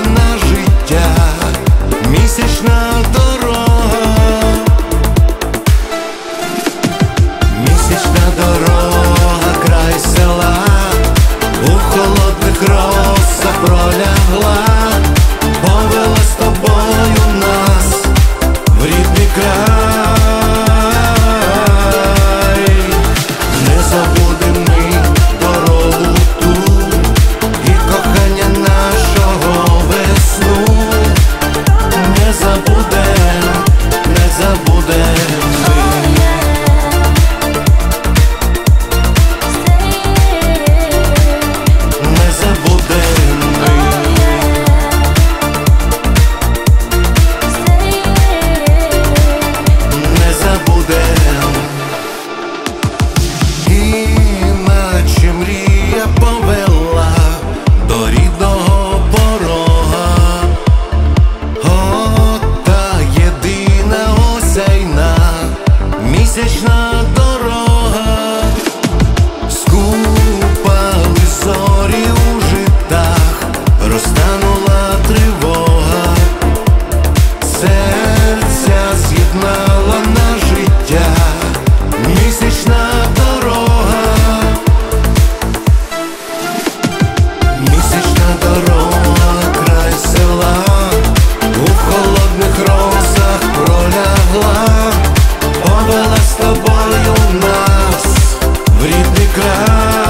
на життя, місячна дорога, місячна дорога, край села, у холодних росах проля. ازش sempre claro.